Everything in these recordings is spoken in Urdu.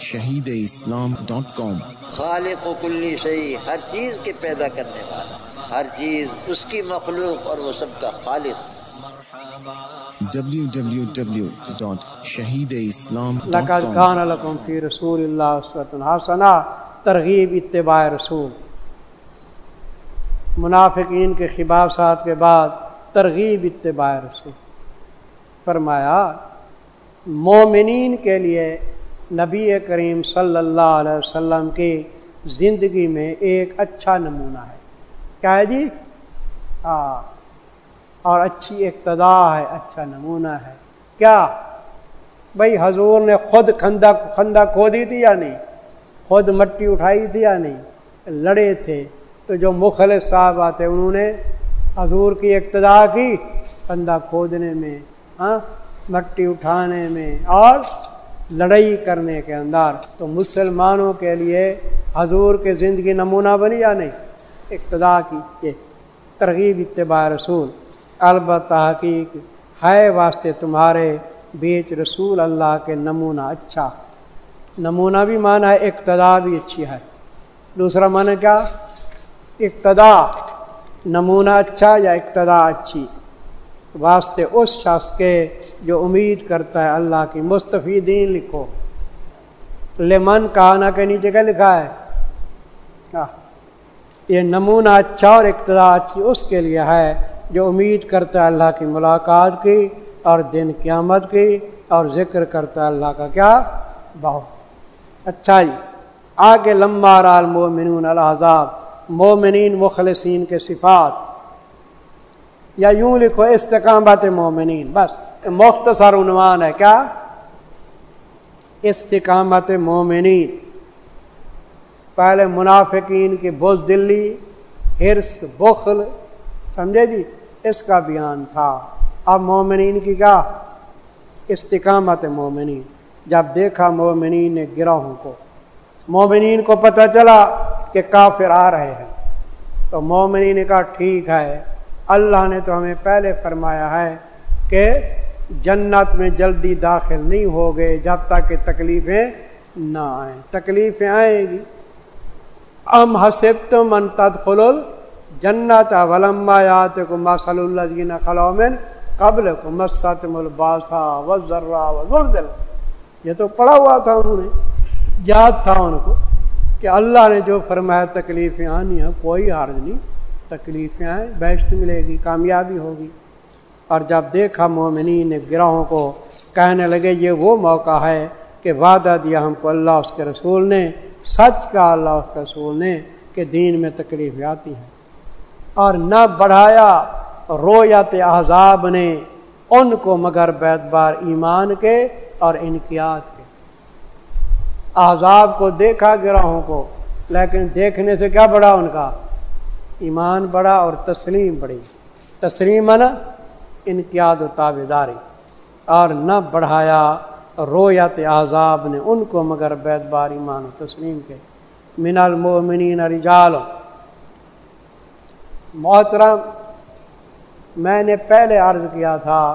شہید اسلام ڈاٹ کام۔ خالق و کلی شہی ہر چیز کے پیدا کرنے والا ہر چیز اس کی مخلوق اور وہ سب کا خالق۔ في رسول حسنه ترغیب اتباع رسول۔ منافقین کے خباسات کے بعد ترغیب اتباع رسول۔ فرمایا مومنین کے لیے نبی کریم صلی اللہ علیہ وسلم کی زندگی میں ایک اچھا نمونہ ہے۔ کیا ہے جی؟ ہاں اور اچھی اقتدا ہے اچھا نمونہ ہے۔ کیا؟ بھائی حضور نے خود کھندا کھندا کھو دی تھی یا نہیں؟ خود مٹی اٹھائی تھی یا نہیں؟ لڑے تھے۔ تو جو مخلص صاحب آتے، انہوں نے حضور کی اقتدا کی کندھا کھودنے میں ہاں مٹی اٹھانے میں، اور لڑائی کرنے کے اندر۔ تو مسلمانوں کے لیے حضور کے زندگی نمونہ بنی یا نہیں؟ اقتدا کی ترغیب، اتباع رسول۔ البتہ حقیق ہے واسطے تمہارے بیچ رسول اللہ کے نمونہ اچھا۔ نمونہ بھی مانا ہے اقتدا بھی اچھی ہے۔ دوسرا معنی کیا؟ اقتدا نمونہ اچھا یا اقتدا اچھی؟ واسطے اس شخص کے جو امید کرتا ہے اللہ کی مستفیدین لکھو۔ لمن کہانا کے نیچے کیا لکھا ہے؟ یہ نمونہ اچھا اور اقتدا اچھی اس کے لیے ہے جو امید کرتا ہے اللہ کی ملاقات کی اور دن قیامت کی اور ذکر کرتا ہے اللہ کا کیا؟ بہت اچھا جی آگے لمبا رال مومنون الحضاب مومنین مخلصین کے صفات۔ یا یوں لکھو استقامت مومنین. بس، مختصر عنوان ہے کیا؟ استقامت مومنین. پہلے منافقین کی بوز دلی، ہرس، بخل، سمجھے جی؟ اس کا بیان تھا۔ اب مومنین کی کیا؟ استقامت مومنین۔ جب دیکھا مومنین نے گروہوں کو، مومنین کو پتہ چلا کہ کافر آ رہے ہیں۔ تو مومنی نے کہا، ٹھیک ہے اللہ نے تو ہمیں پہلے فرمایا ہے کہ جنت میں جلدی داخل نہیں ہو گئے جب تک کہ تکلیفیں نہ آئیں۔ تکلیفیں آئیں گی۔ ام حسب تم ان تدخل جنت ولما یات کو مسل اللہ جین خلومن قبل کو مسطم الباسا وزرا وزل یہ تو پڑا ہوا تھا انہوں نے، یاد تھا ان کو کہ اللہ نے جو فرمایا تکلیفیں آنی ہیں، کوئی حرج نہیں۔ تکلیفیں آئیں بیشت ملے گی، کامیابی ہوگی۔ اور جب دیکھا مومنین گروہوں کو کہنے لگے، یہ وہ موقع ہے کہ وعدہ دیا ہم کو اللہ، اس کے رسول نے، سچ کا اللہ، اس کے رسول نے کہ دین میں تکلیفیں آتی ہیں اور نہ بڑھایا رویت احزاب نے ان کو مگر بیت بار ایمان کے اور انقیات کے۔ عذاب کو دیکھا گراہوں کو، لیکن دیکھنے سے کیا بڑھا ان کا؟ ایمان بڑھا اور تسلیم بڑھی تسلیم نا انقیاد و تابے داری اور نہ بڑھایا رویت عذاب نے ان کو مگر بیت بار ایمان و تسلیم کے۔ من المؤمنین رجال۔ محترم، میں نے پہلے عرض کیا تھا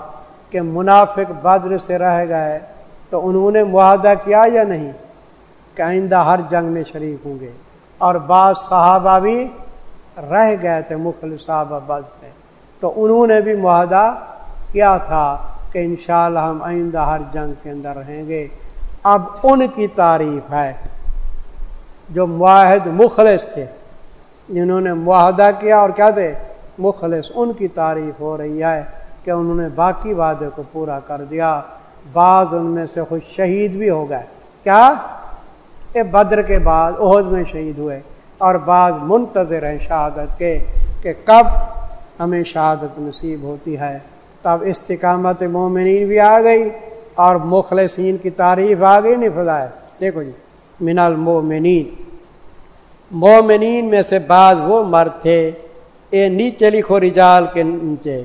کہ منافق بدر سے رہ گئے تو انہوں نے معاہدہ کیا یا نہیں؟ کہ آئندہ ہر جنگ میں شریک ہوں گے۔ اور بعض صحابہ بھی رہ گئے تھے مخل بد سے تو انہوں نے بھی معاہدہ کیا تھا کہ انشاءاللہ ہم آئندہ ہر جنگ کے اندر رہیں گے۔ اب ان کی تعریف ہے۔ جو معاہد مخلص تھے جنہوں نے معاہدہ کیا اور کیا تھے؟ مخلص، ان کی تعریف ہو رہی ہے کہ انہوں نے باقی وعدے کو پورا کر دیا۔ بعض ان میں سے خود شہید بھی ہو گئے۔ کیا؟ بدر کے بعد، عہد میں شہید ہوئے۔ اور بعض منتظر ہیں شہادت کے کہ کب ہمیں شہادت نصیب ہوتی ہے۔ تب استقامت مومنین بھی آ گئی اور مخلصین کی تعریف آ گئی نہیں فضائے دیکھو جی من المومنین مومنین میں سے بعض وہ مرد تھے، اے نیچے لکھو رجال کے نیچے،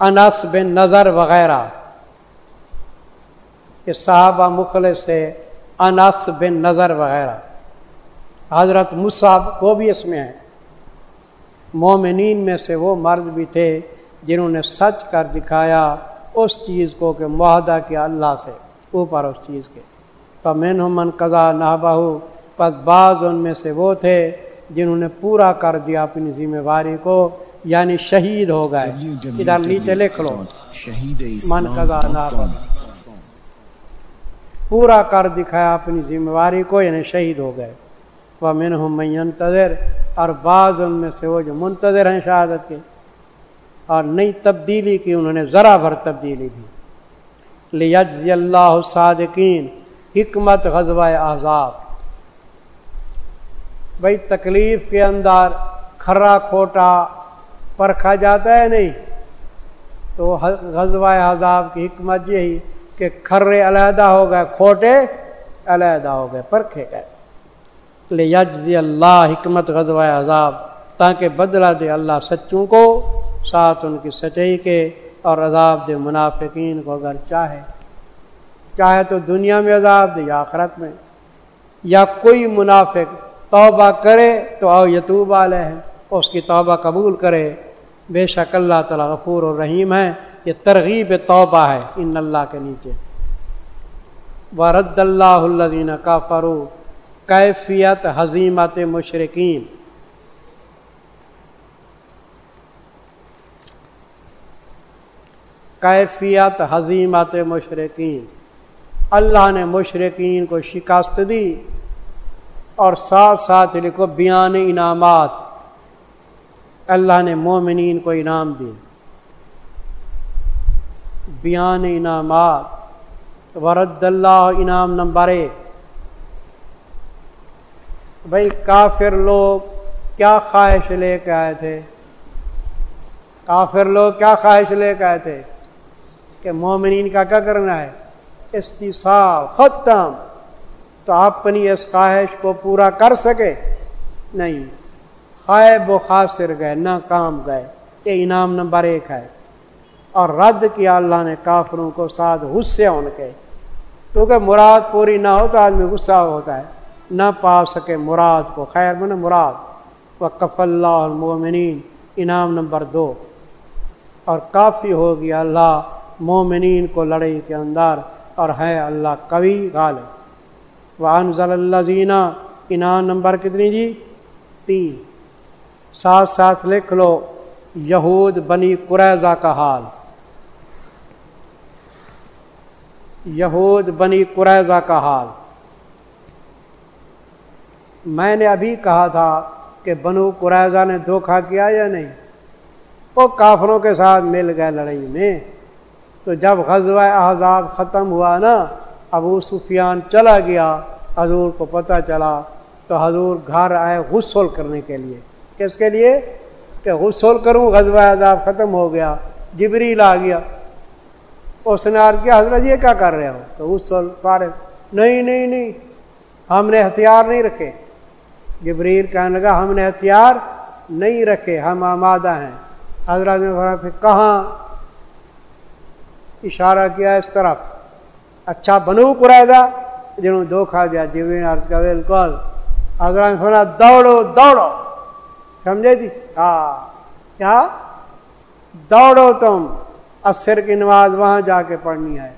انس بن نظر وغیرہ۔ کہ صحابہ مخلص سے انس بن نظر وغیرہ۔ حضرت مصعب وہ بھی اس میں ہے مومنین میں سے وہ مرد بھی تھے جنہوں نے سچ کر دکھایا اس چیز کو کہ معاہدہ کیا اللہ سے اوپر اس چیز کے۔ پمن من قضا نہ بہو پس بعض ان میں سے وہ تھے جنہوں نے پورا کر دیا اپنی ذمہ داری کو یعنی شہید ہو گئے۔ ادھر نیچے لکھ لو۔ من قضا نہ پورا کر دکھایا اپنی ذمہ داری کو یعنی شہید ہو گئے۔ وہ من ہوں منتظر اور بعض ان میں سے وہ جو منتظر ہیں شہادت کے، اور نئی تبدیلی کی انہوں نے ذرا بھر تبدیلی بھی لیجزی اللہ صادقین، حکمت غزوہ احزاب۔ بھائی تکلیف کے اندر کھرا کھوٹا پرکھا جاتا ہے نہیں، تو غزوہ احزاب کی حکمت یہی کہ کھرے علیحدہ ہو گئے، کھوٹے علیحدہ ہو گئے، پرکھے گئے۔ لے یجزی اللہ حکمت غزوہ عذاب، تاکہ بدلہ دے اللہ سچوں کو، ساتھ ان کی سچائی کے اور عذاب دے منافقین کو اگر چاہے۔ چاہے تو دنیا میں عذاب دے یا آخرت میں۔ یا کوئی منافق توبہ کرے تو او یتوب علیہ، اس کی توبہ قبول کرے۔ بے شک اللہ تعالیٰ غفور اور رحیم ہے، یہ ترغیب توبہ ہے، ان اللہ کے نیچے۔ ورد اللہ الدین کا فرو کیفیت حضیمت مشرقین کیفیت حضیمت مشرقین اللہ نے مشرقین کو شکست دی اور ساتھ ساتھ لکھو بیان انعامات۔ اللہ نے مومنین کو انعام دی۔ بیان انعامات۔ ورد اللہ انعام نمبر ایک۔ بھائی کافر لوگ کیا خواہش لے کے آئے تھے؟ کافر لوگ کیا خواہش لے کے آئے تھے کہ مومنین کا کیا کرنا ہے؟ استصاف ختم۔ تو اپنی اس خواہش کو پورا کر سکے؟ نہیں۔ خواہ و خاصر گئے نہ کام گئے۔ یہ انعام نمبر ایک ہے۔ اور رد کیا اللہ نے کافروں کو ساتھ غصے ان کے۔ کیونکہ مراد پوری نہ ہو تو آدمی غصہ ہوتا ہے۔ نہ پا سکے مراد کو۔ خیر من مراد۔ و کف اللہ المومنین انعام نمبر دو۔ اور کافی ہو گیا اللہ مومنین کو لڑائی کے اندر۔ اور ہے اللہ کبھی غالب۔ و انضل اللہ زینہ انعام نمبر کتنی جی؟ تین۔ ساتھ ساتھ لکھ لو۔ یہود بنی قریضہ کا حال۔ یہود بنی قریضہ کا حال۔ میں نے ابھی کہا تھا کہ بنو قریضہ نے دھوکھا کیا یا نہیں؟ وہ کافروں کے ساتھ مل گئے لڑائی میں۔ تو جب غزوہ احزاب ختم ہوا نا، ابو سفیان چلا گیا۔ حضور کو پتہ چلا تو حضور گھر آئے غسل کرنے کے لیے۔ کس کے لیے؟ کہ غسل کروں، غزوہ احزاب ختم ہو گیا، جبریل آ گیا۔ اس نے عرض کیا، حضرت یہ کیا کر رہے ہو؟ تو غسل، فارغ۔ نہیں نہیں نہیں، ہم نے ہتھیار نہیں رکھے۔ جبریل کہنے لگا، ہم نے ہتھیار نہیں رکھے، ہم آمادہ ہیں۔ حضرت نے پھر کہاں اشارہ کیا؟ اس طرف۔ اچھا بنو قرائدہ جنہوں دھوکھا دیا، جبریل عرض کا بالکل۔ حضرت نے دوڑو دوڑو۔ سمجھے جی؟ ہاں۔ کیا؟ دوڑو تم۔ عصر کی نماز وہاں جا کے پڑھنی ہے۔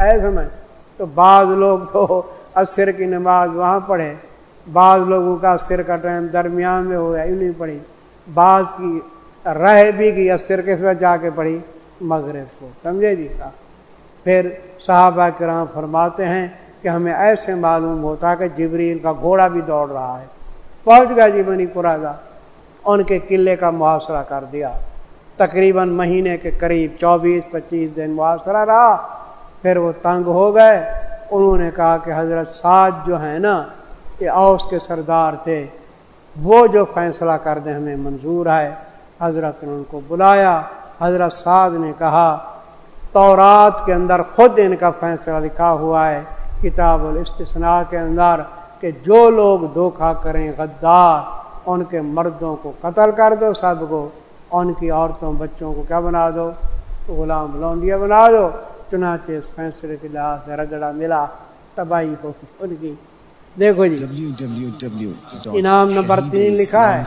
اے سمجھ، تو بعض لوگ تو عصر کی نماز وہاں پڑھے بعض لوگوں کا عصر کا ٹائم درمیان میں ہو گیا نہیں پڑھی بعض کی رہ بھی گئی عصر کس وقت جا کے پڑھی مغرب کو، سمجھے جی؟ کا پھر صحابہ کرام فرماتے ہیں کہ ہمیں ایسے معلوم ہوتا کہ جبریل کا گھوڑا بھی دوڑ رہا ہے۔ پہنچ گیا جی بنی پورا ان کے قلعے کا محاصرہ کر دیا۔ تقریباً مہینے کے قریب چوبیس، پچیس دن محاصرہ رہا۔ پھر وہ تنگ ہو گئے۔ انہوں نے کہا کہ حضرت سعد جو ہیں نا یہ اوس کے سردار تھے۔ وہ جو فیصلہ کر دیں، ہمیں منظور ہے۔ حضرت نے ان کو بلایا۔ حضرت سعد نے کہا، تورات کے اندر خود ان کا فیصلہ لکھا ہوا ہے۔ کتاب الاستثناء کے اندر کہ جو لوگ دھوکھا کریں، غدار، ان کے مردوں کو قتل کر دو سب کو۔ ان کی عورتوں، بچوں کو کیا بنا دو؟ غلام لونڈیا بنا دو۔ چنانچہ اس فیصلے کے لحاظ سے رگڑا ملا، تباہی ہو ان کی دیکھو جی۔ انعام نمبر تین لکھا ہے۔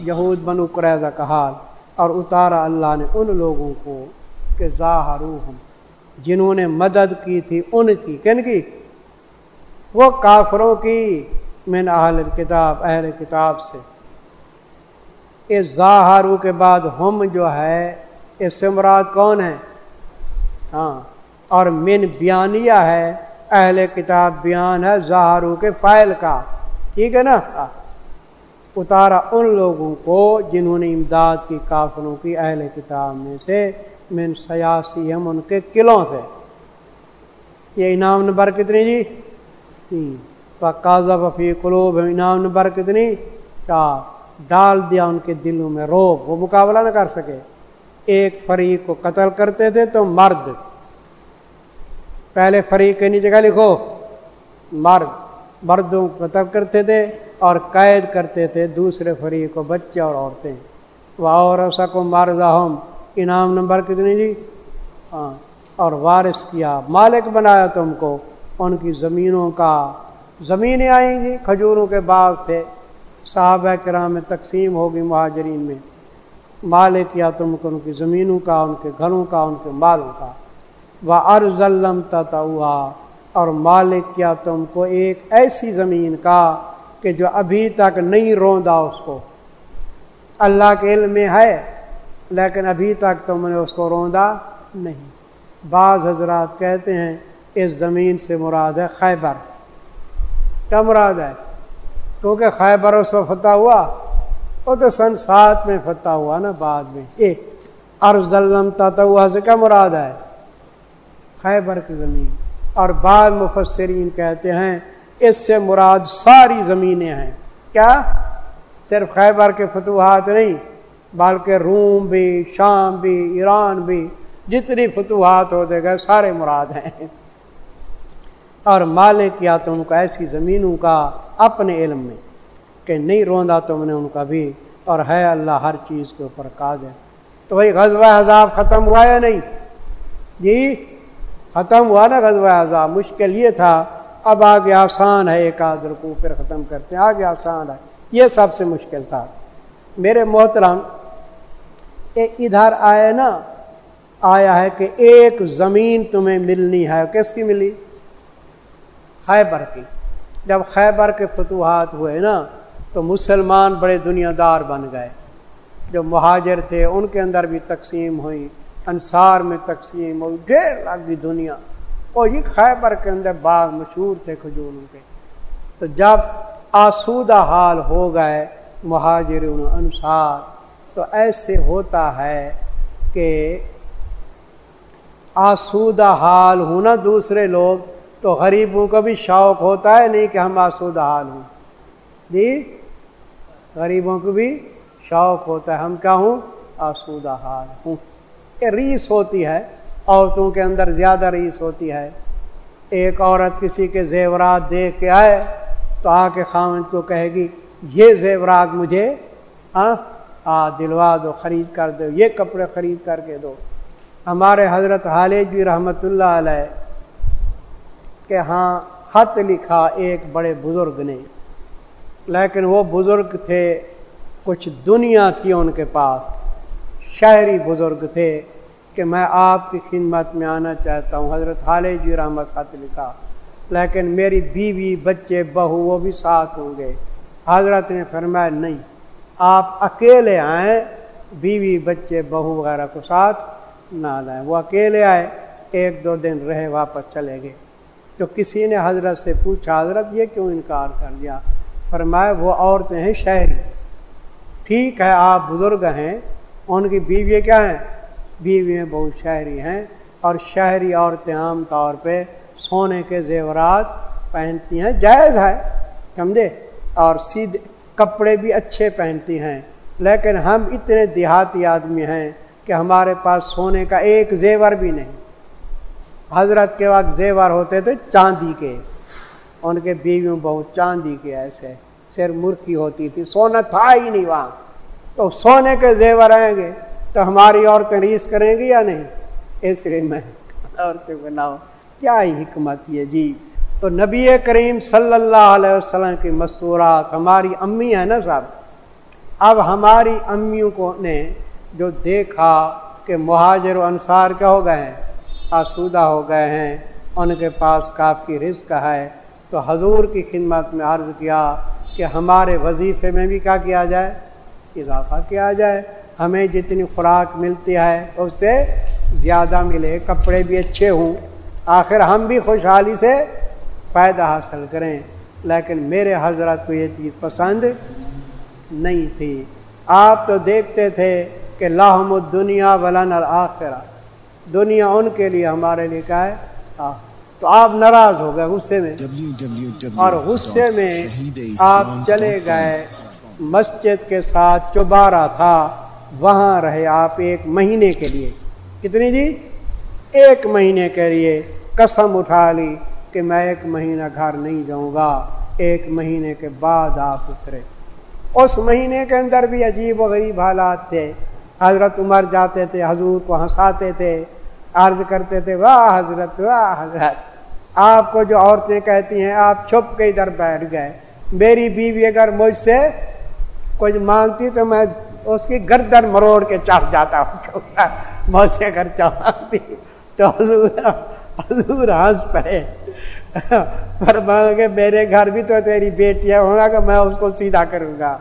یہود بنو قریضہ کا حال اور اتارا اللہ نے ان لوگوں کو کہ ظاہر جنہوں نے مدد کی تھی ان کی۔ کن کی؟ وہ کافروں کی۔ من اہل کتاب اہل کتاب سے۔ اس ظاہرو کے بعد ہم جو ہے اس سے مراد کون ہے؟ ہاں۔ اور من بیانیہ ہے اہل کتاب بیان ہے ظاہرو کے فائل کا۔ ٹھیک ہے نا؟ اتارا ان لوگوں کو جنہوں نے امداد کی کافروں کی اہل کتاب میں سے من سیاسی ہم ان کے قلعوں سے۔ یہ انعام نمبر کتنی جی؟ تین۔ فی قلوب انعام نمبر کتنی؟ چار۔ ڈال دیا ان کے دلوں میں روب۔ وہ مقابلہ نہ کر سکے۔ ایک فریق کو قتل کرتے تھے تو مرد۔ پہلے فریق کے نیچے کا لکھو۔ مرد، مردوں کو قتل کرتے تھے اور قید کرتے تھے دوسرے فریق کو بچے اور عورتیں۔ وہ اور ایسا کو مرد ہم۔ انعام نمبر کتنی جی؟ ہاں اور وارث کیا، مالک بنایا تم کو۔ ان کی زمینوں کا، زمینیں آئیں گی، کھجوروں کے باغ تھے۔ صحابہ کرام میں تقسیم ہوگی مہاجرین میں۔ مالک کیا تم کو ان کی زمینوں کا، ان کے گھروں کا، ان کے مالوں کا۔ وہ ارضلم توا اور مالک کیا تم کو ایک ایسی زمین کا کہ جو ابھی تک نہیں روندا اس کو۔ اللہ کے علم میں ہے، لیکن ابھی تک تم نے اس کو روندا نہیں۔ بعض حضرات کہتے ہیں، اس زمین سے مراد ہے خیبر۔ کیا مراد ہے؟ کیونکہ خیبر اس کو فتح ہوا، وہ تو سن سات میں فتح ہوا نا بعد میں۔ ہوا سے کیا مراد ہے؟ خیبر کی زمین۔ اور بعض مفسرین کہتے ہیں اس سے مراد ساری زمینیں ہیں۔ کیا؟ صرف خیبر کے فتوحات نہیں، بلکہ روم بھی، شام بھی، ایران بھی، جتنی فتوحات ہوتے گئے، سارے مراد ہیں۔ اور مالک کیا تم کو ایسی زمینوں کا اپنے علم میں کہ نہیں روندا، تم نے ان کا بھی۔ اور ہے اللہ ہر چیز کے اوپر قادر۔ تو بھائی، غزوہ عذاب ختم ہوا یا نہیں؟ جی؟ ختم ہوا نا غزوہ عذاب مشکل یہ تھا، اب آگے آسان ہے، ایک آدر کو پھر ختم کرتے ہیں، آگے آسان ہے۔ یہ سب سے مشکل تھا۔ میرے محترم ادھر آئے نا، آیا ہے کہ ایک زمین تمہیں ملنی ہے۔ کس کی ملی؟ خیبر کی۔ جب خیبر کے فتوحات ہوئے نا، تو مسلمان بڑے دنیا دار بن گئے۔ جو مہاجر تھے، ان کے اندر بھی تقسیم ہوئی۔ انصار میں تقسیم ہوئی، ڈھیر لگ گئی دنیا۔ اور یہ خیبر کے اندر باغ مشہور تھے کھجوروں کے۔ تو جب آسودہ حال ہو گئے مہاجر انصار، تو ایسے ہوتا ہے کہ آسودہ حال ہونا دوسرے لوگ، تو غریبوں کا بھی شوق ہوتا ہے نہیں کہ ہم آسودہ حال ہوں۔ جی غریبوں کو بھی شوق ہوتا ہے، ہم کیا ہوں؟ آسودہ حال ہوں۔ یہ ریس ہوتی ہے، عورتوں کے اندر زیادہ ریس ہوتی ہے۔ ایک عورت کسی کے زیورات دیکھ کے آئے تو آ کے خامد کو کہے گی، یہ زیورات مجھے ہاں آ، دلوا دو، خرید کر دو، یہ کپڑے خرید کر کے دو۔ ہمارے حضرت حالج بھی رحمۃ اللہ علیہ کہ ہاں خط لکھا ایک بڑے بزرگ نے۔ لیکن وہ بزرگ تھے، کچھ دنیا تھی ان کے پاس۔ شہری بزرگ تھے کہ میں آپ کی خدمت میں آنا چاہتا ہوں۔ حضرت حال جی رحمت خط لکھا۔ لیکن میری بیوی، بچے، بہو، وہ بھی ساتھ ہوں گے۔ حضرت نے فرمایا، نہیں، آپ اکیلے آئیں، بیوی، بچے، بہو وغیرہ کو ساتھ نہ لائیں۔ وہ اکیلے آئے، ایک دو دن رہے، واپس چلے گئے۔ تو کسی نے حضرت سے پوچھا، حضرت، یہ کیوں انکار کر دیا؟ فرمایا، وہ عورتیں ہیں شہری ٹھیک ہے، آپ بزرگ ہیں ان کی بیوی کیا ہیں؟ بیوی بہت شہری ہیں اور شہری عورتیں عام طور پہ سونے کے زیورات پہنتی ہیں، جائز ہے، سمجھے؟ اور سیدھے کپڑے بھی اچھے پہنتی ہیں۔ لیکن ہم اتنے دیہاتی آدمی ہیں کہ ہمارے پاس سونے کا ایک زیور بھی نہیں۔ حضرت کے وقت زیور ہوتے تھے چاندی کے۔ ان کے بیویوں بہت چاندی کے ایسے، سر مرکی ہوتی تھی، سونا تھا ہی نہیں وہاں۔ تو سونے کے زیور آئیں گے تو ہماری عورتیں ریس کریں گی یا نہیں؟ اس لیے میں عورتیں بناؤ، کیا ہی حکمت یہ جی؟ تو نبی کریم صلی اللہ علیہ وسلم کی مستورات ہماری امی ہیں نا صاحب؟ اب ہماری امیوں کو نے جو دیکھا کہ مہاجر و انصار کیا ہو گئے ہیں؟ آسودہ ہو گئے ہیں، ان کے پاس کافی رزق ہے۔ تو حضور کی خدمت میں عرض کیا کہ ہمارے وظیفے میں بھی کیا کیا جائے؟ اضافہ کیا جائے۔ ہمیں جتنی خوراک ملتی ہے اس سے زیادہ ملے۔ کپڑے بھی اچھے ہوں۔ آخر ہم بھی خوشحالی سے فائدہ حاصل کریں۔ لیکن میرے حضرت کو یہ چیز پسند نہیں تھی۔ آپ تو دیکھتے تھے کہ لاہم دنیا ولن الآخرہ دنیا ان کے لیے ہمارے لیے کیا ہے؟ تو آپ ناراض ہو گئے غصے میں۔ اور غصے میں آپ چلے گئے۔ مسجد کے ساتھ چوبارہ تھا، وہاں رہے آپ ایک مہینے کے لیے۔ کتنی جی؟ ایک مہینے کے لیے قسم اٹھا لی کہ میں ایک مہینہ گھر نہیں جاؤں گا۔ ایک مہینے کے بعد آپ اترے۔ اس مہینے کے اندر بھی عجیب و غریب حالات تھے۔ حضرت عمر جاتے تھے، حضور کو ہنساتے تھے، عرض کرتے تھے، واہ حضرت واہ حضرت، آپ کو جو عورتیں کہتی ہیں، آپ چھپ کے ادھر بیٹھ گئے۔ میری بیوی اگر مجھ سے کچھ مانگتی تو میں اس کی گردن مروڑ کے چڑھ جاتا اس کے اوپر مجھ سے اگر چاہتی تو حضور حضور ہنس پڑے۔ پر کہ میرے گھر بھی تو تیری بیٹی ہے ہونا کہ میں اس کو سیدھا کروں گا۔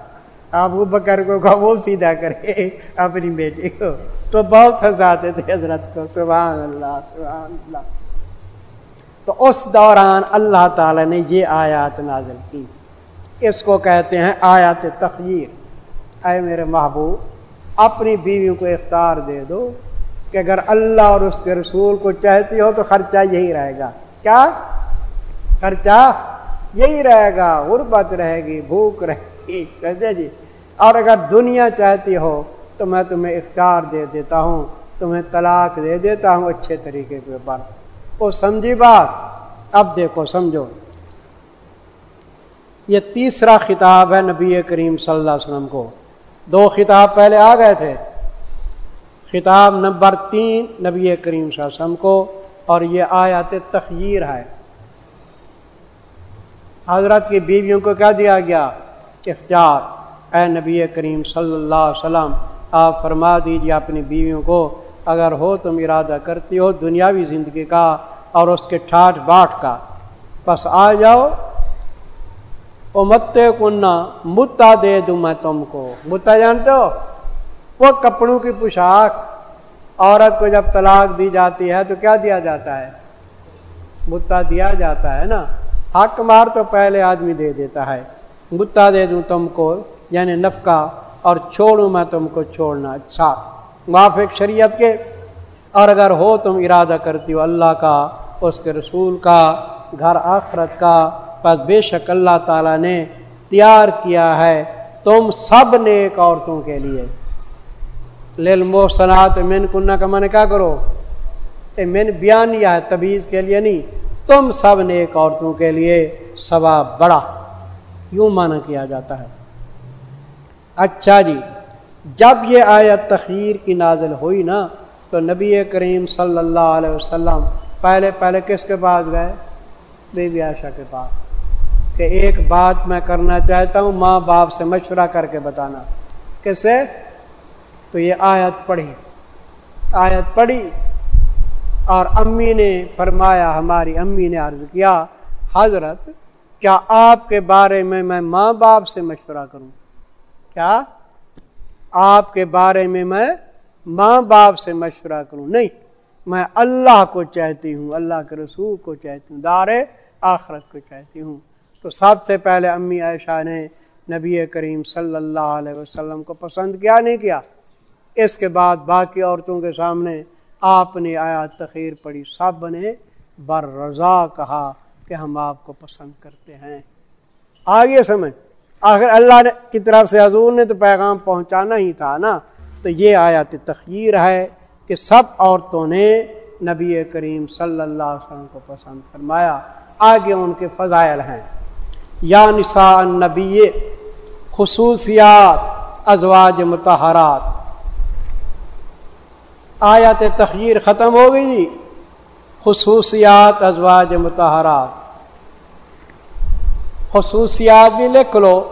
آپ وہ بکر کو کہو وہ سیدھا کرے اپنی بیٹی کو۔ تو بہت ہنساتے تھے حضرت کو، سبحان اللہ سبحان اللہ۔ تو اس دوران اللہ تعالی نے یہ آیات نازل کی۔ اس کو کہتے ہیں آیات تخیر اے میرے محبوب، اپنی بیویوں کو اختیار دے دو کہ اگر اللہ اور اس کے رسول کو چاہتی ہو تو خرچہ یہی رہے گا۔ کیا؟ خرچہ یہی رہے گا۔ غربت رہے گی، بھوک رہے گی۔ سمجھے جی؟ اور اگر دنیا چاہتی ہو تو میں تمہیں اختیار دے دیتا ہوں، تمہیں طلاق دے دیتا ہوں اچھے طریقے کے اوپر۔ وہ سمجھی بات؟ اب دیکھو، سمجھو۔ یہ تیسرا خطاب ہے نبی کریم صلی اللہ علیہ وسلم کو۔ دو خطاب پہلے آ گئے تھے۔ خطاب نمبر تین نبی کریم صلی اللہ علیہ وسلم کو اور یہ آیات تخیر ہے۔ حضرت کی بیویوں کو کیا دیا گیا؟ اختیار۔ اے نبی کریم صلی اللہ علیہ وسلم، آپ فرما دیجیے اپنی بیویوں کو، اگر ہو تم ارادہ کرتی ہو دنیاوی زندگی کا اور اس کے ٹھاٹ باٹ کا۔ بس آ جاؤ او مت کنہ متا دے دوں میں تم کو۔ متا جانتے ہو؟ وہ کپڑوں کی پوشاک عورت کو جب طلاق دی جاتی ہے تو کیا دیا جاتا ہے؟ متا دیا جاتا ہے نا۔ حق مار تو پہلے آدمی دے دیتا ہے۔ متا دے دوں تم کو یعنی نفقہ، اور چھوڑوں میں تم کو چھوڑنا۔ اچھا موافق شریعت کے؟ اور اگر ہو تم ارادہ کرتی ہو اللہ کا، اس کے رسول کا، گھر آخرت کا بس بے شک اللہ تعالیٰ نے تیار کیا ہے تم سب نے ایک عورتوں کے لیے۔ لل محسنات کنہ کا من کیا کرو مین بیان یا ہے تبیز کے لیے نہیں، تم سب نے ایک عورتوں کے لیے ثواب بڑا۔ یوں مانا کیا جاتا ہے۔ اچھا جی جب یہ آیت تخیر کی نازل ہوئی نا، تو نبی کریم صلی اللہ علیہ وسلم پہلے پہلے کس کے پاس گئے؟ بی بی عائشہ کے پاس۔ کہ ایک بات میں کرنا چاہتا ہوں، ماں باپ سے مشورہ کر کے بتانا۔ کیسے تو یہ آیت پڑھی۔ آیت پڑھی اور امی نے فرمایا، ہماری امی نے عرض کیا، حضرت، کیا آپ کے بارے میں میں ماں باپ سے مشورہ کروں؟ کیا؟ آپ کے بارے میں میں ماں باپ سے مشورہ کروں؟ نہیں، میں اللہ کو چاہتی ہوں، اللہ کے رسول کو چاہتی ہوں، دار آخرت کو چاہتی ہوں۔ تو سب سے پہلے امی عائشہ نے نبی کریم صلی اللہ علیہ وسلم کو پسند کیا نہیں کیا؟ اس کے بعد باقی عورتوں کے سامنے آپ نے آیا تخیر پڑی سب نے بر رضا کہا کہ ہم آپ کو پسند کرتے ہیں۔ آگے سمجھ آخر اللہ نے کی طرف سے حضور نے تو پیغام پہنچانا ہی تھا نا؟ تو یہ آیات تخیر ہے کہ سب عورتوں نے نبی کریم صلی اللہ علیہ وسلم کو پسند فرمایا۔ آگے ان کے فضائل ہیں۔ یا نساء نبی خصوصیات، ازواج متحرات آیات تخیر ختم ہو گئی جی۔ خصوصیات، ازواج متحرات خصوصیات بھی لکھ لو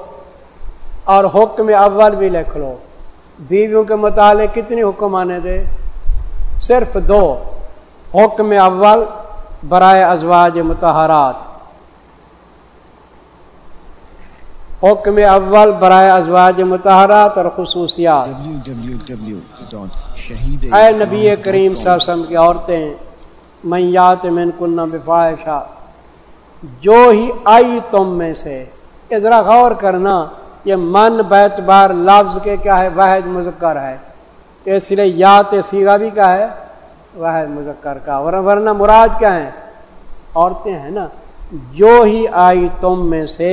اور حکم اول بھی لکھ لو۔ بیویوں کے متعلق کتنی حکم آنے دے؟ صرف دو۔ حکم اول، برائے ازواج متحرات حکم اول برائے ازواج متحرات اور خصوصیات۔ اے نبی کریم صلی اللہ علیہ وسلم کی عورتیں میات من کن بفائشہ جو ہی آئی تم میں سے ذرا غور کرنا یہ من بیت بار لفظ کے کیا ہے؟ واحد مذکر ہے۔ اس لیے یا سیگا بھی کیا ہے واحد مذکر کا۔ ورنہ مراد کیا ہے عورتیں ہیں نا جو ہی آئی تم میں سے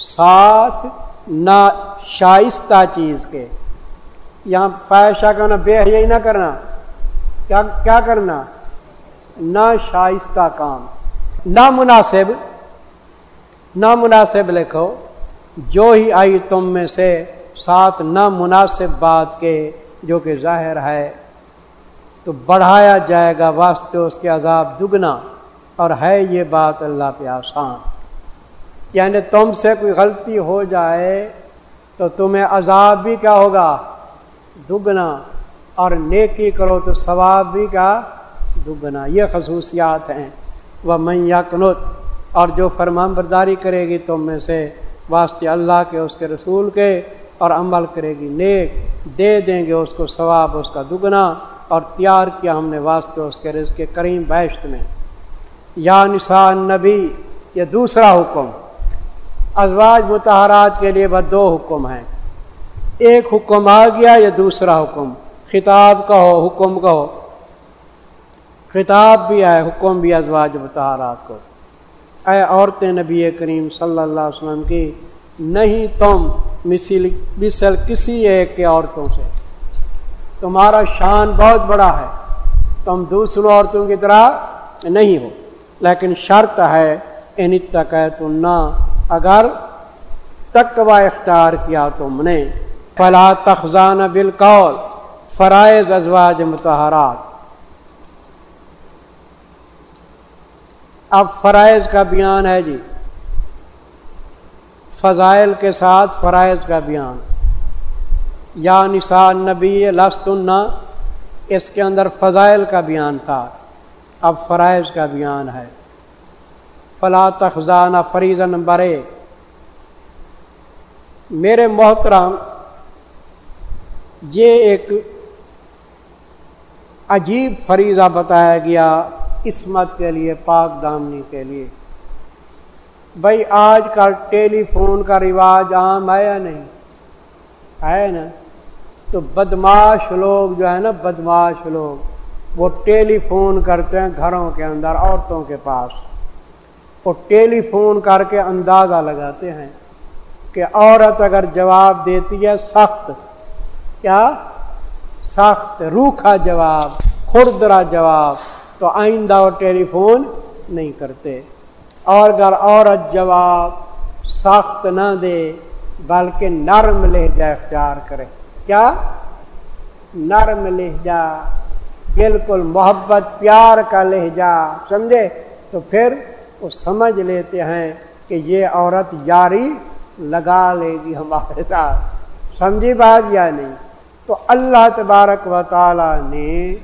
ساتھ نہ شائستہ چیز کے۔ یہاں فائشہ کا نہ بے حیائی نہ کرنا۔ کیا کیا کرنا؟ نہ شائستہ کام۔ نہ مناسب۔ نہ مناسب لکھو۔ جو ہی آئی تم میں سے ساتھ نہ مناسب بات کے، جو کہ ظاہر ہے، تو بڑھایا جائے گا، واسطے اس کے عذاب دگنا۔ اور ہے یہ بات اللہ پہ آسان۔ یعنی تم سے کوئی غلطی ہو جائے تو تمہیں عذاب بھی کیا ہوگا؟ دگنا۔ اور نیکی کرو تو ثواب بھی کا دگنا۔ یہ خصوصیات ہیں۔ وہ میاں کنت اور جو فرمان برداری کرے گی تم میں سے، واسطے اللہ کے، اس کے رسول کے، اور عمل کرے گی۔ نیک۔ دے دیں گے اس کو ثواب، اس کا دگنا۔ اور تیار کیا ہم نے واسطے اس کے رزق کریم بیشت میں۔ یا نسان نبی یہ دوسرا حکم۔ ازواج متحرات کے لیے بس دو حکم ہیں۔ ایک حکم آ گیا یہ دوسرا حکم؟ خطاب کا ہو حکم کا ہو خطاب بھی ہے حکم بھی ازواج متحرات کو۔ اے عورتیں نبی کریم صلی اللہ علیہ وسلم کی، نہیں تم مثل مثل کسی ایک کے عورتوں سے۔ تمہارا شان بہت بڑا ہے۔ تم دوسروں عورتوں کی طرح نہیں ہو۔ لیکن شرط ہے، ان تک نہ اگر تقوا اختیار کیا تم نے، فلا تخزان بالقول، فرائض ازواج متحرات اب فرائض کا بیان ہے جی۔ فضائل کے ساتھ فرائض کا بیان۔ یا نسان نبی لست اس کے اندر فضائل کا بیان تھا۔ اب فرائض کا بیان ہے۔ فلا تخزانہ فریضہ نمبر ایک میرے محترام یہ ایک عجیب فریضہ بتایا گیا عصمت کے لیے، پاک دامنی کے لیے۔ بھائی، آج کل ٹیلی فون کا رواج عام ہے یا نہیں؟ ہے نا؟ تو بدماش لوگ جو ہے نا بدماش لوگ، وہ ٹیلی فون کرتے ہیں گھروں کے اندر، عورتوں کے پاس۔ وہ ٹیلی فون کر کے اندازہ لگاتے ہیں کہ عورت اگر جواب دیتی ہے سخت، کیا؟ سخت، روکھا جواب خوردرا جواب، تو آئندہ وہ ٹیلی فون نہیں کرتے۔ اور اگر عورت جواب سخت نہ دے، بلکہ نرم لہجہ اختیار کرے، کیا؟ نرم لہجہ، بالکل محبت، پیار کا لہجہ، سمجھے؟ تو پھر وہ سمجھ لیتے ہیں کہ یہ عورت یاری لگا لے گی ہمارے ساتھ۔ سمجھی بات یا نہیں؟ تو اللہ تبارک و تعالی نے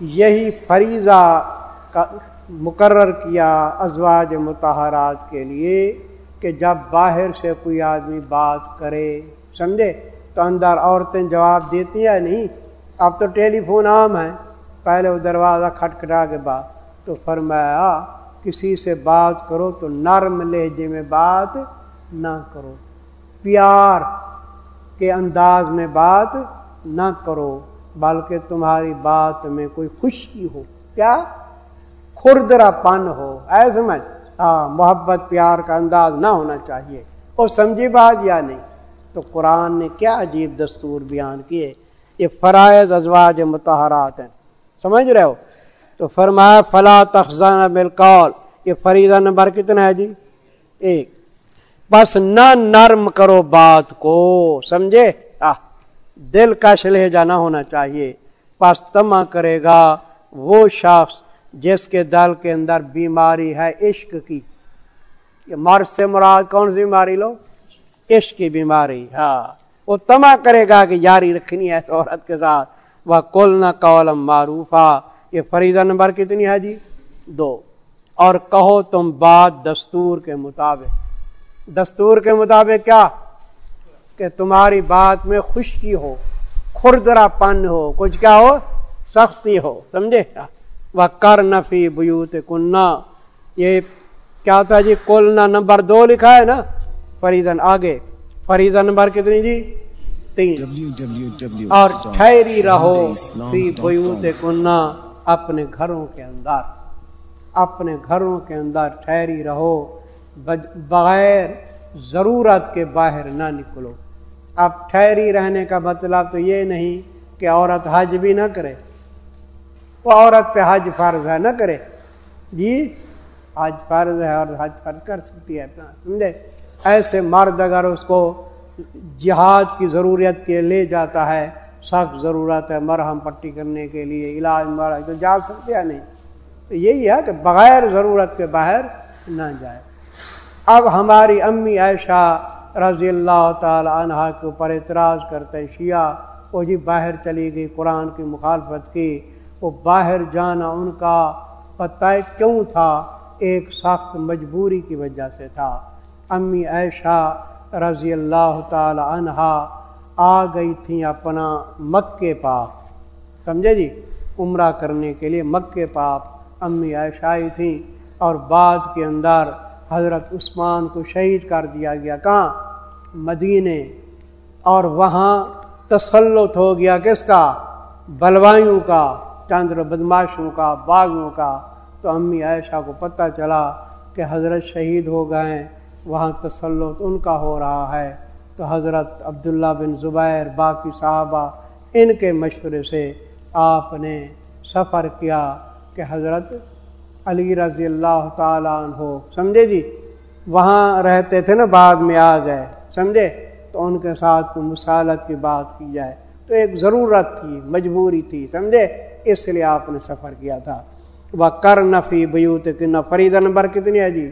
یہی فریضہ کا مقرر کیا ازواج متحرات کے لیے کہ جب باہر سے کوئی آدمی بات کرے، سمجھے؟ تو اندر عورتیں جواب دیتی ہیں نہیں؟ اب تو ٹیلی فون عام ہے۔ پہلے وہ دروازہ کھٹکھٹا کے بعد تو فرمایا کسی سے بات کرو تو نرم لہجے میں بات نہ کرو۔ پیار کے انداز میں بات نہ کرو، بلکہ تمہاری بات میں کوئی خوشی ہو۔ کیا خوردرا پن ہو، اے سمجھ۔ ہاں محبت، پیار کا انداز نہ ہونا چاہیے۔ اور سمجھی بات یا نہیں؟ تو قرآن نے کیا عجیب دستور بیان کیے؟ یہ فرائض ازواج متحرات ہیں۔ سمجھ رہے ہو؟ تو فرمایا، فلا تخزان بالقول۔ یہ فریضہ نمبر کتنا ہے جی؟ ایک۔ بس نہ نرم کرو بات کو، سمجھے؟ دل کا شلہجہ نہ ہونا چاہیے۔ پس تما کرے گا وہ شخص جس کے دل کے اندر بیماری ہے، عشق کی۔ یہ مرض سے مراد کون سی بیماری لو؟ عشق کی بیماری ہاں۔ وہ تما کرے گا کہ جاری رکھنی ہے اس عورت کے ساتھ۔ وہ کل نہ کولم معروف یہ فریضہ نمبر کتنی ہے جی؟ دو۔ اور کہو تم بات دستور کے مطابق۔ دستور کے مطابق کیا؟ کہ تمہاری بات میں خشکی ہو خوردرا پن ہو، کچھ کیا ہو؟ سختی ہو۔ سمجھے؟ وہ کر نفی بیوت کننا یہ کیا تھا جی؟ کولنا نمبر دو لکھا ہے نا؟ فریدن آگے۔ فریدن نمبر کتنی جی؟ تین۔ اور ٹھہری رہو فی بیوت کننا اپنے گھروں کے اندر، اپنے گھروں کے اندر ٹھہری رہو بغیر ضرورت کے باہر نہ نکلو۔ اب ٹھہری رہنے کا مطلب تو یہ نہیں کہ عورت حج بھی نہ کرے، وہ عورت پہ حج فرض ہے نہ کرے۔ جی حج فرض ہے اور حج فرض کر سکتی ہے سمجھے؟ ایسے مرد اگر اس کو جہاد کی ضرورت کے لے جاتا ہے سخت ضرورت ہے مرہم پٹی کرنے کے لیے، علاج مرا تو جا سکتے یا نہیں۔ تو یہی ہے کہ بغیر ضرورت کے باہر نہ جائے۔ اب ہماری امی عائشہ رضی اللہ تعالی عنہ کے اوپر اعتراض کرتے شیعہ، وہ جی باہر چلی گئی، قرآن کی مخالفت کی، وہ باہر جانا ان کا پتہ کیوں تھا؟ ایک سخت مجبوری کی وجہ سے تھا۔ امی عائشہ رضی اللہ تعالی عنہ آ گئی تھیں اپنا مکے پاک۔ سمجھے جی؟ عمرہ کرنے کے لیے مکے پاک امی عائشائی تھیں اور بعد کے اندر حضرت عثمان کو شہید کر دیا گیا۔ کہاں؟ مدینے۔ اور وہاں تسلط ہو گیا کس کا؟ بلوائیوں کا چندر بدماشوں کا باغوں کا۔ تو امی عائشہ کو پتہ چلا کہ حضرت شہید ہو گئے، وہاں تسلط ان کا ہو رہا ہے۔ تو حضرت عبداللہ بن زبیر، باقی صحابہ، ان کے مشورے سے آپ نے سفر کیا کہ حضرت علی رضی اللہ تعالیٰ عنہ، سمجھے جی؟ وہاں رہتے تھے نا، بعد میں آ گئے، سمجھے؟ تو ان کے ساتھ کوئی مسالت کی بات کی جائے۔ تو ایک ضرورت تھی، مجبوری تھی، سمجھے؟ اس لیے آپ نے سفر کیا تھا۔ وہ کر نفی بیوت کن فریدہ نمبر کتنی ہے جی؟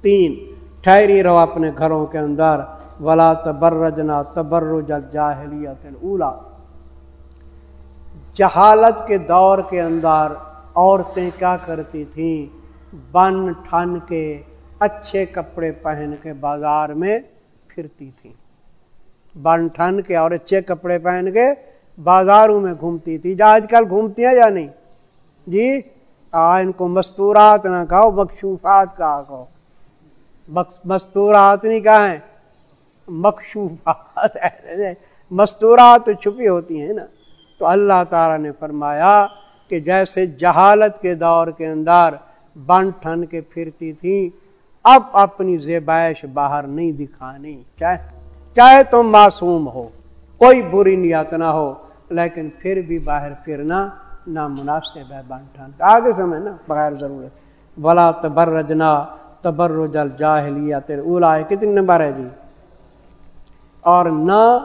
تین۔ ٹھہری رہو اپنے گھروں کے اندر۔ ولا تبرجنا تبرج الجاہلیت الاولا۔ جہالت کے دور کے اندر عورتیں کیا کرتی تھیں؟ بن ٹھن کے اچھے کپڑے پہن کے بازار میں پھرتی تھیں۔ بن ٹھن کے اور اچھے کپڑے پہن کے بازاروں میں گھومتی تھی جا آج کل گھومتی ہیں یا نہیں؟ جی؟ آ، ان کو مستورات نہ کہو مخصوفات کہا کہو۔ مستورات نہیں کہا ہے مخصوفات مستورات تو چھپی ہوتی ہیں نا۔ تو اللہ تعالیٰ نے فرمایا کہ جیسے جہالت کے دور کے اندر بن ٹھن کے پھرتی تھی، اب اپنی زیبائش باہر نہیں دکھانی چاہے۔ چاہے تم معصوم ہو، کوئی بری نیت نہ ہو، لیکن پھر بھی باہر پھرنا نامناسب ہے بن ٹھن۔ آگے سمے نا بغیر ضرورت۔ بلا تبرجنا تبرج الجاہلیت اولا ہے کتنی نمبر ہے جی؟ اور نہ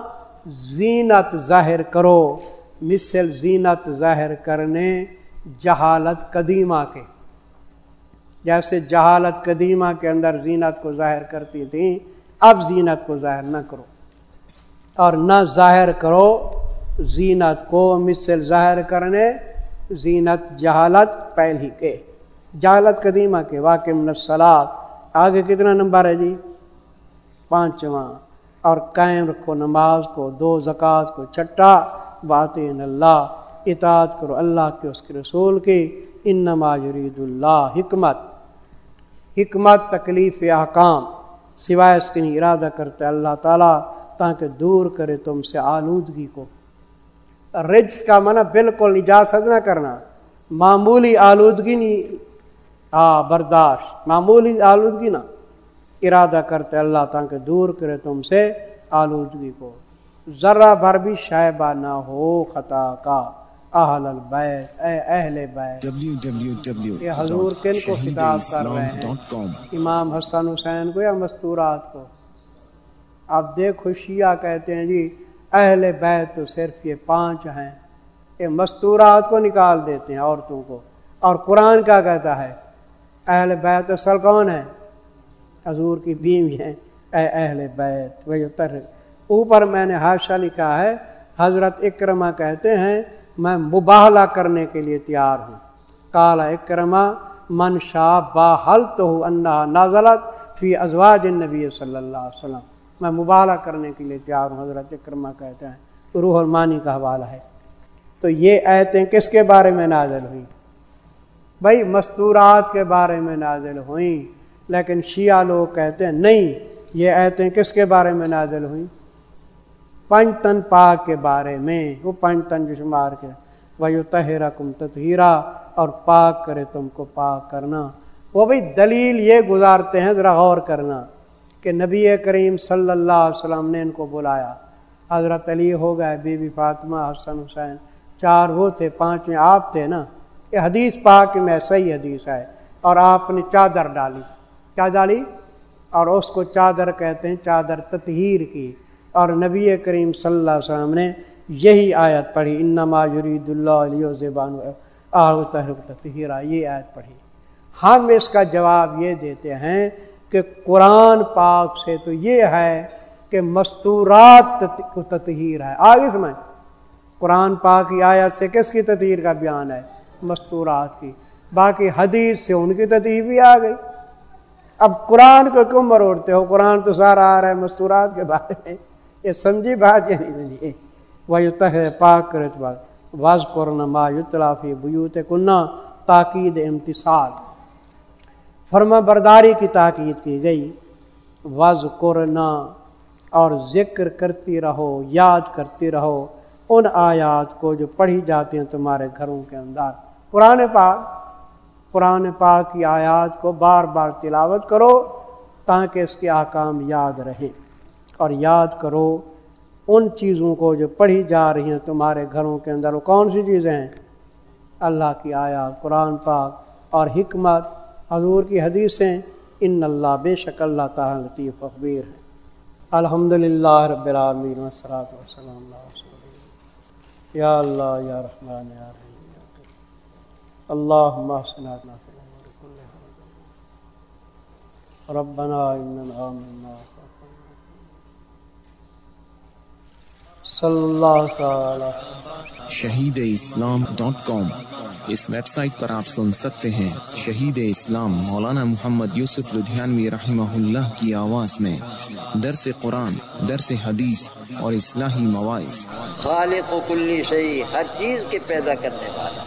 زینت ظاہر کرو، مثل زینت ظاہر کرنے جہالت قدیمہ کے۔ جیسے جہالت قدیمہ کے اندر زینت کو ظاہر کرتی تھیں اب زینت کو ظاہر نہ کرو۔ اور نہ ظاہر کرو زینت کو، مثل ظاہر کرنے زینت جہالت پہلی کے۔ جہالت قدیمہ کے واقع منسلات آگے کتنا نمبر ہے جی؟ پانچواں۔ اور قائم رکھو نماز کو، دو زکوٰۃ کو، چھٹا بات اللہ، اطاعت کرو اللہ کے، اس کے رسول کی۔ ان نماز اللہ حکمت۔ حکمت، تکلیف، احکام، سوائے اس کے ارادہ کرتے اللہ تعالیٰ، تاکہ دور کرے تم سے آلودگی کو۔ رجس کا منع بالکل اجازت نہ کرنا۔ معمولی آلودگی نہیں، آ، برداشت۔ معمولی آلودگی نا ارادہ کرتے اللہ تعالیٰ کہ دور کرے تم سے آلودگی کو۔ ذرا بھر بھی شائبہ نہ ہو خطا کا۔ اہل البیت اے اہل بیت۔ یہ حضور کن کو خطاب کر رہے ہیں؟ امام حسن حسین کو یا مستورات کو؟ اب دیکھو شیعہ کہتے ہیں جی اہل بیت تو صرف یہ پانچ ہیں۔ یہ مستورات کو نکال دیتے ہیں عورتوں کو۔ اور قرآن کیا کہتا ہے؟ اہل بیت اصل کون ہے حضور کی بیوی ہیں، اے اہل بیت وہی اتر اوپر میں نے حادثہ لکھا ہے، حضرت اکرما کہتے ہیں، میں مباہلہ کرنے کے لیے تیار ہوں۔ کالا اکرما من شاہ با حل تو نازلت فی ازواج نبی صلی اللہ علیہ وسلم۔ میں مبالہ کرنے کے لیے تیار ہوں، حضرت کرما کہتے ہیں۔ روح المانی کا حوالہ ہے۔ تو یہ ایتیں کس کے بارے میں نازل ہوئیں؟ بھائی مستورات کے بارے میں نازل ہوئیں۔ لیکن شیعہ لوگ کہتے ہیں، نہیں، یہ ایتیں کس کے بارے میں نازل ہوئیں پنج تن پاک کے بارے میں، وہ پنج تن شمار کے۔ ویو تہرا کم تطہیرا اور پاک کرے تم کو پاک کرنا۔ وہ بھی دلیل یہ گزارتے ہیں، ذرا غور کرنا کہ نبی کریم صلی اللہ علیہ وسلم نے ان کو بلایا۔ حضرت علی ہو گئے، بی بی فاطمہ، حسن، حسین، چار وہ تھے پانچ میں آپ تھے نا۔ یہ حدیث پاک میں صحیح حدیث ہے، اور آپ نے چادر ڈالی۔ کیا ڈالی اور اس کو چادر کہتے ہیں چادر تطہیر کی۔ اور نبی کریم صلی اللہ علیہ وسلم نے یہی آیت پڑھی، انما یرید اللہ علیہ زبان تطہیرہ یہ آیت پڑھی۔ ہم اس کا جواب یہ دیتے ہیں کہ قرآن پاک سے تو یہ ہے کہ مستورات کو تطہیر ہے۔ آگے سمجھ قرآن پاک کی آیت سے کس کی تطہیر کا بیان ہے؟ مستورات کی۔ باقی حدیث سے ان کی تطہیر بھی آ گئی۔ اب قرآن کو کیوں مروڑتے ہو؟ قرآن تو سارا آ رہا ہے مستورات کے بارے میں۔ یہ سمجھی بات یہ نہیں وہ تہ پاک کرت واز قرن ما بیوت کنہ تاکید امتصال فرما برداری کی تاکید کی گئی۔ وز قرنا اور ذکر کرتی رہو، یاد کرتی رہو ان آیات کو جو پڑھی جاتی ہیں تمہارے گھروں کے اندر۔ قرآن پاک قرآن پاک کی آیات کو بار بار تلاوت کرو تاکہ اس کے احکام یاد رہیں۔ اور یاد کرو، ان چیزوں کو جو پڑھی جا رہی ہیں تمہارے گھروں کے اندر، وہ کون سی چیزیں ہیں؟ اللہ کی آیات، قرآن پاک اور حکمت۔ حضور کی حدیثیں، ان اللہ بے شک اللہ تعالیٰ لطیف اخبیر ہے الحمد للہ رب العالمین وسلات وسلم یا اللہ، یا رحمان یا رحیم۔ اللہ ربنا اننا آمنا. صلی اللہ تعالی شہید اسلام ڈاٹ کام اس ویب سائٹ پر آپ سن سکتے ہیں شہید اسلام مولانا محمد یوسف لدھیانوی رحمہ اللہ کی آواز میں درس قرآن درس حدیث اور اصلاحی مواعث خالق و کلی شہی ہر چیز کے پیدا کرنے والا۔